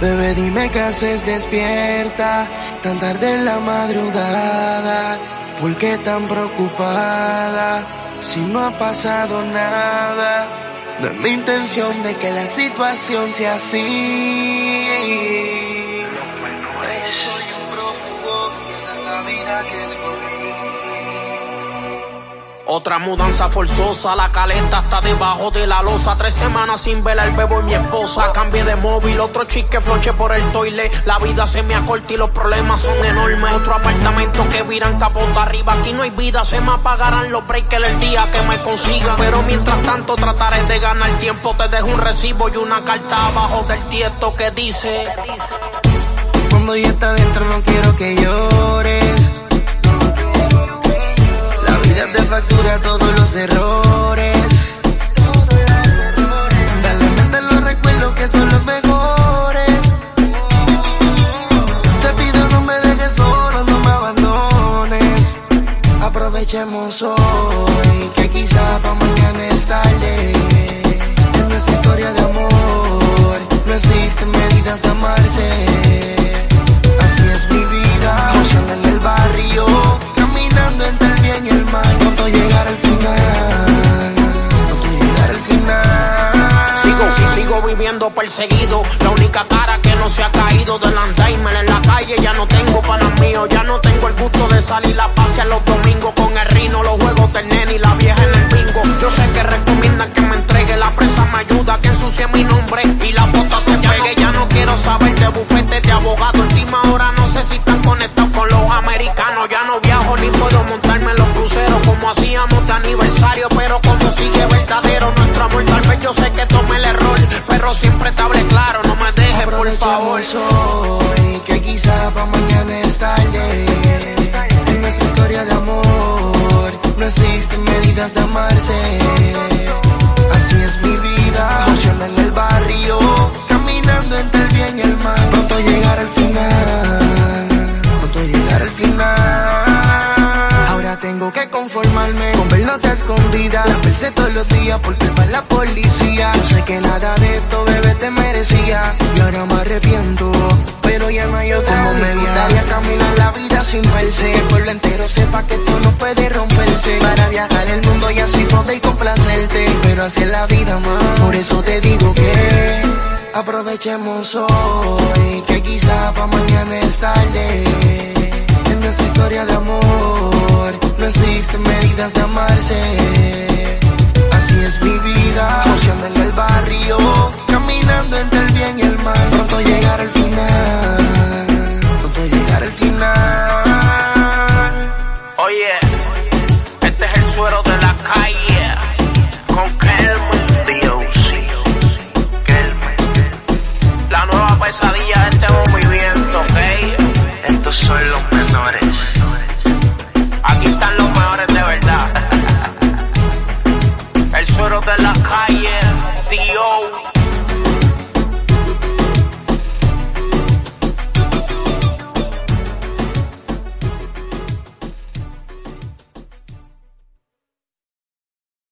Bebé, dime qué haces despierta tan tarde en la madrugada. ¿Por qué tan preocupada si no ha pasado nada? No es mi intención de que la situación sea así. Soy un prófugo y esa es la vida que escogí. Otra mudanza forzosa, la calenta está debajo de la losa. Tres semanas sin ver al bebo y mi esposa. Cambié de móvil, otro chique floche por el toile. La vida se me acorta y los problemas son enormes. Otro apartamento que viran capota arriba. Aquí no hay vida, se me apagarán los breakers el día que me consiga. Pero mientras tanto trataré de ganar tiempo. Te dejo un recibo y una carta abajo del tiesto que dice. Cuando ya está dentro no quiero que llores. Factura todos los errores. Dale mente los recuerdos que son los mejores. Te pido no me dejes solo, no me abandones. Aprovechemos hoy, que quizá pa' mañana es tarde. En nuestra historia de amor, entre el bien y el mal. Llegar al final, final. Sigo, sí, sigo viviendo perseguido. La única cara que no se ha caído del Alzheimer en la calle. Ya no tengo panas míos, ya no tengo el gusto de salir a pasear los domingos con el rino, los juegos del nene y la vieja en el bingo. Yo sé que recomiendan que me verdadero nuestro amor. Tal vez yo sé que tomé el error, pero siempre te hablé claro, no me dejes por favor. Hoy, que quizá pa' mañana es tarde. En nuestra historia de amor, no existen medidas de amarse. Conformarme con vernos a escondidas, la verse todos los días por culpa de la policía. Yo sé que nada de esto, bebé, te merecía. Y ahora me arrepiento, pero ya no hay otra Como me gustaría caminar la vida sin verse. Que el pueblo entero sepa que esto no puede romperse. Para viajar el mundo y así poder complacerte. Pero así es la vida, más. Por eso te digo que aprovechemos hoy. Que quizá pa' mañana es tarde. En nuestra historia de amor, de amarse. Así es mi vida, oceando en el barrio, caminando entre el bien y el mal. Pronto llegar al final, pronto llegar al final. Oye, este es el suero de la calle, con Kelvin D.O.C. Kelvin, la nueva pesadilla de este movimiento, ¿ok? Estos son los menores. I am the old